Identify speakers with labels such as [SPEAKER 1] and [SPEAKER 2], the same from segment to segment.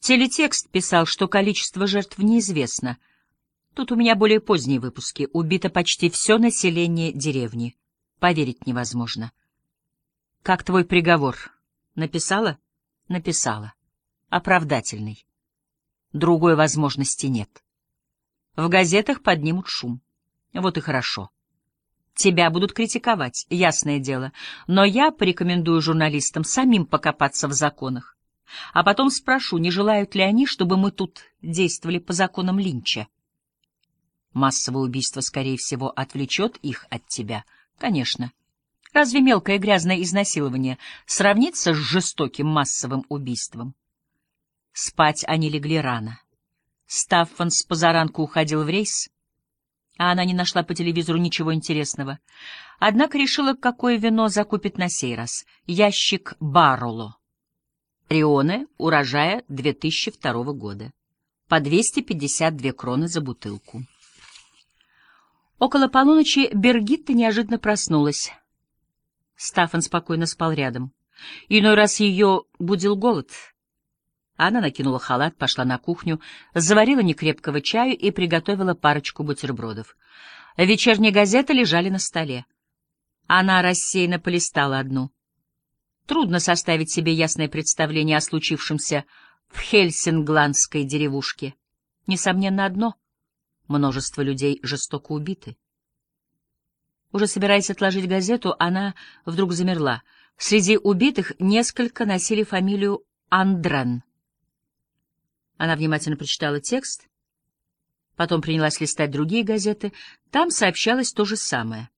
[SPEAKER 1] Телетекст писал, что количество жертв неизвестно. Тут у меня более поздние выпуски. Убито почти все население деревни. Поверить невозможно. Как твой приговор? Написала? Написала. Оправдательный. Другой возможности нет. В газетах поднимут шум. Вот и хорошо. Тебя будут критиковать, ясное дело, но я порекомендую журналистам самим покопаться в законах. А потом спрошу, не желают ли они, чтобы мы тут действовали по законам Линча. Массовое убийство, скорее всего, отвлечет их от тебя. Конечно. Разве мелкое грязное изнасилование сравнится с жестоким массовым убийством? Спать они легли рано. Стаффан с позаранку уходил в рейс, а она не нашла по телевизору ничего интересного. Однако решила, какое вино закупит на сей раз. Ящик Бароло. Рионе урожая 2002 года. По 252 кроны за бутылку. Около полуночи Бергитта неожиданно проснулась. Стаффан спокойно спал рядом. Иной раз ее будил голод — она накинула халат, пошла на кухню, заварила некрепкого чаю и приготовила парочку бутербродов. Вечерние газеты лежали на столе. Она рассеянно полистала одну. Трудно составить себе ясное представление о случившемся в Хельсингландской деревушке. Несомненно, одно — множество людей жестоко убиты. Уже собираясь отложить газету, она вдруг замерла. Среди убитых несколько носили фамилию Андрен. Она внимательно прочитала текст, потом принялась листать другие газеты. Там сообщалось то же самое.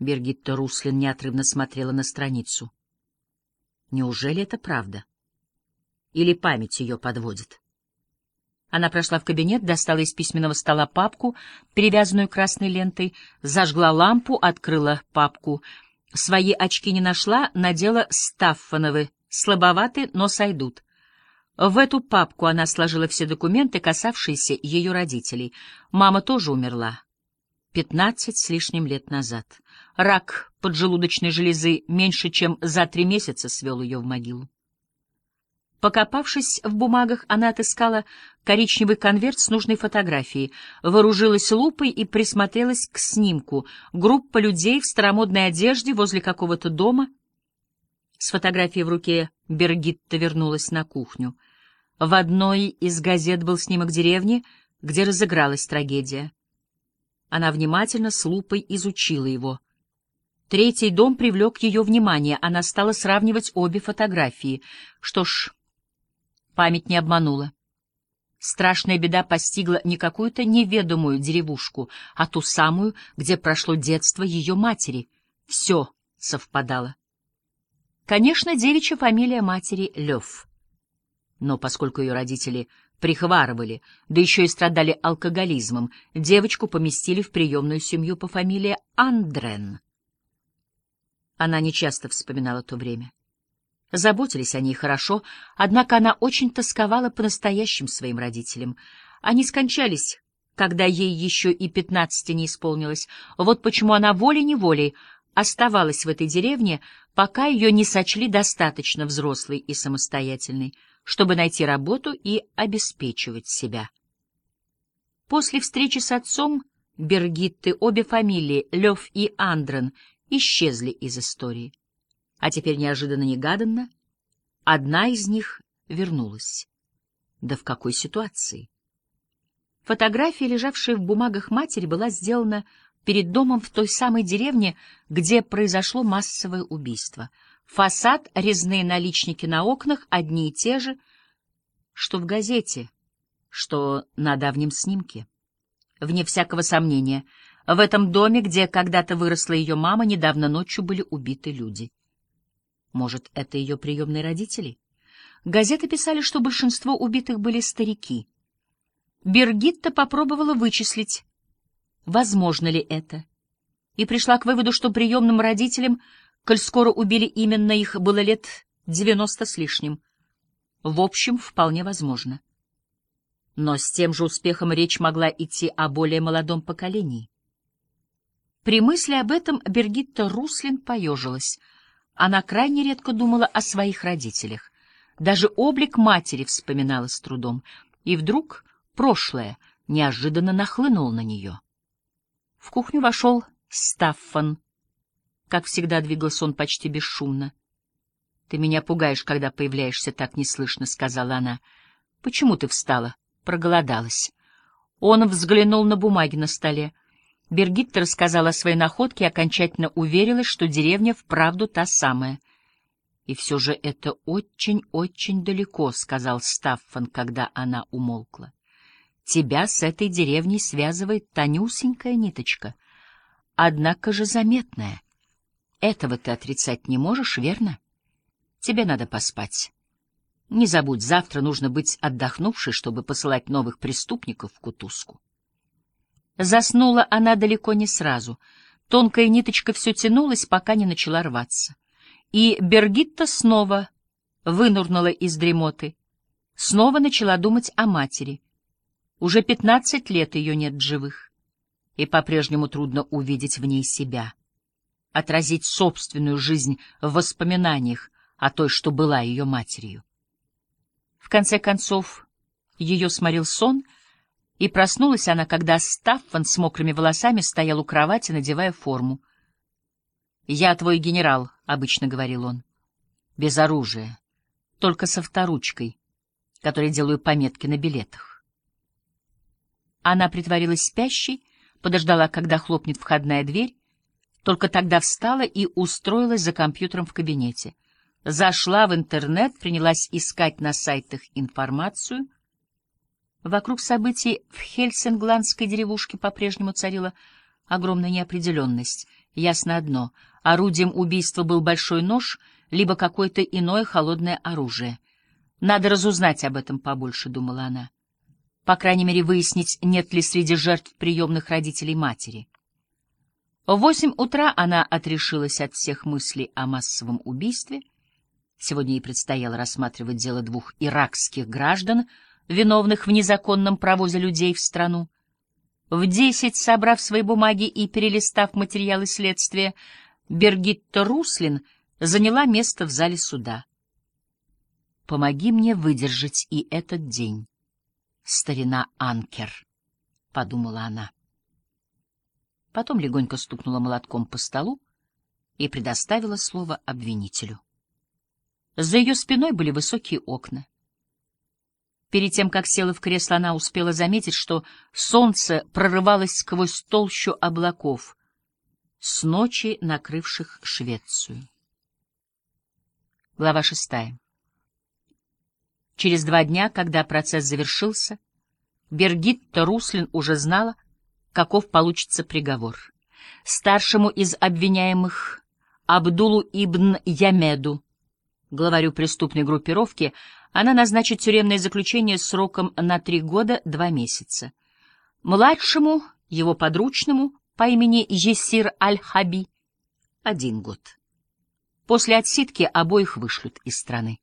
[SPEAKER 1] Бергитта Руслин неотрывно смотрела на страницу. Неужели это правда? Или память ее подводит? Она прошла в кабинет, достала из письменного стола папку, перевязанную красной лентой, зажгла лампу, открыла папку. Свои очки не нашла, надела стаффановы, слабоваты, но сойдут. В эту папку она сложила все документы, касавшиеся ее родителей. Мама тоже умерла. Пятнадцать с лишним лет назад. Рак поджелудочной железы меньше, чем за три месяца свел ее в могилу. Покопавшись в бумагах, она отыскала коричневый конверт с нужной фотографией, вооружилась лупой и присмотрелась к снимку. Группа людей в старомодной одежде возле какого-то дома. С фотографией в руке Бергитта вернулась на кухню — в одной из газет был снимок деревни, где разыгралась трагедия. Она внимательно с лупой изучила его. Третий дом привлек ее внимание, она стала сравнивать обе фотографии. Что ж, память не обманула. Страшная беда постигла не какую-то неведомую деревушку, а ту самую, где прошло детство ее матери. Все совпадало. Конечно, девичья фамилия матери — Лев. Но поскольку ее родители прихварывали, да еще и страдали алкоголизмом, девочку поместили в приемную семью по фамилии Андрен. Она нечасто вспоминала то время. Заботились о ней хорошо, однако она очень тосковала по настоящим своим родителям. Они скончались, когда ей еще и пятнадцати не исполнилось. Вот почему она волей-неволей оставалась в этой деревне, пока ее не сочли достаточно взрослой и самостоятельной чтобы найти работу и обеспечивать себя. После встречи с отцом Бергитты обе фамилии Лев и Андрен исчезли из истории. А теперь неожиданно-негаданно одна из них вернулась. Да в какой ситуации? Фотография, лежавшая в бумагах матери, была сделана перед домом в той самой деревне, где произошло массовое убийство — Фасад, резные наличники на окнах одни и те же, что в газете, что на давнем снимке. Вне всякого сомнения, в этом доме, где когда-то выросла ее мама, недавно ночью были убиты люди. Может, это ее приемные родители? Газеты писали, что большинство убитых были старики. Бергитта попробовала вычислить, возможно ли это, и пришла к выводу, что приемным родителям — коль скоро убили именно их, было лет девяносто с лишним. В общем, вполне возможно. Но с тем же успехом речь могла идти о более молодом поколении. При мысли об этом Бергитта Руслин поежилась. Она крайне редко думала о своих родителях. Даже облик матери вспоминала с трудом. И вдруг прошлое неожиданно нахлынуло на нее. В кухню вошел Стаффан. Как всегда двигался он почти бесшумно. — Ты меня пугаешь, когда появляешься так неслышно, — сказала она. — Почему ты встала? Проголодалась. Он взглянул на бумаги на столе. Бергитта рассказала о своей находке и окончательно уверилась, что деревня вправду та самая. «И все же это очень-очень далеко», — сказал Стаффан, когда она умолкла. «Тебя с этой деревней связывает тонюсенькая ниточка, однако же заметная. Этого ты отрицать не можешь, верно? Тебе надо поспать. Не забудь, завтра нужно быть отдохнувшей, чтобы посылать новых преступников в кутузку. Заснула она далеко не сразу. Тонкая ниточка все тянулась, пока не начала рваться. И Бергитта снова вынурнула из дремоты. Снова начала думать о матери. Уже пятнадцать лет ее нет живых. И по-прежнему трудно увидеть в ней себя. Отразить собственную жизнь в воспоминаниях о той, что была ее матерью. В конце концов, ее сморил сон, и проснулась она, когда Стаффан с мокрыми волосами стоял у кровати, надевая форму. «Я твой генерал», — обычно говорил он. «Без оружия, только со вторучкой, которой делаю пометки на билетах». Она притворилась спящей, подождала, когда хлопнет входная дверь, только тогда встала и устроилась за компьютером в кабинете — зашла в интернет, принялась искать на сайтах информацию. Вокруг событий в Хельсингландской деревушке по-прежнему царила огромная неопределенность. Ясно одно — орудием убийства был большой нож, либо какое-то иное холодное оружие. Надо разузнать об этом побольше, — думала она. По крайней мере, выяснить, нет ли среди жертв приемных родителей матери. В восемь утра она отрешилась от всех мыслей о массовом убийстве — Сегодня ей предстояло рассматривать дело двух иракских граждан, виновных в незаконном провозе людей в страну. В десять, собрав свои бумаги и перелистав материалы следствия, Бергитта Руслин заняла место в зале суда. «Помоги мне выдержать и этот день, старина Анкер», — подумала она. Потом легонько стукнула молотком по столу и предоставила слово обвинителю. За ее спиной были высокие окна. Перед тем, как села в кресло, она успела заметить, что солнце прорывалось сквозь толщу облаков, с ночи накрывших Швецию. Глава шестая. Через два дня, когда процесс завершился, Бергитта Руслин уже знала, каков получится приговор. Старшему из обвиняемых Абдулу ибн Ямеду главарю преступной группировки, она назначит тюремное заключение сроком на три года два месяца. Младшему, его подручному, по имени Есир Аль-Хаби, один год. После отсидки обоих вышлют из страны.